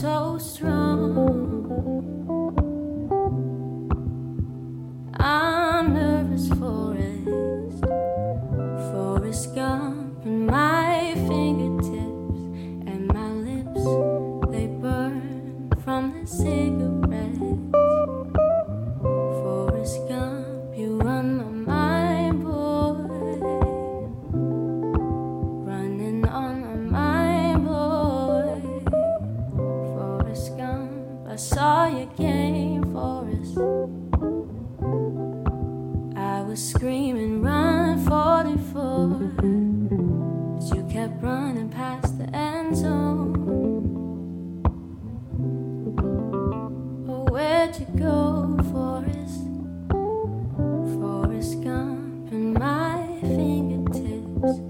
so strong. I'm nervous, Forrest, Forrest Gump, and my fingertips and my lips they burn from the cigarettes. Saw your game, Forrest. I was screaming, run 44. But you kept running past the end zone. Oh, where'd you go, Forrest? Forrest Gump, and my fingertips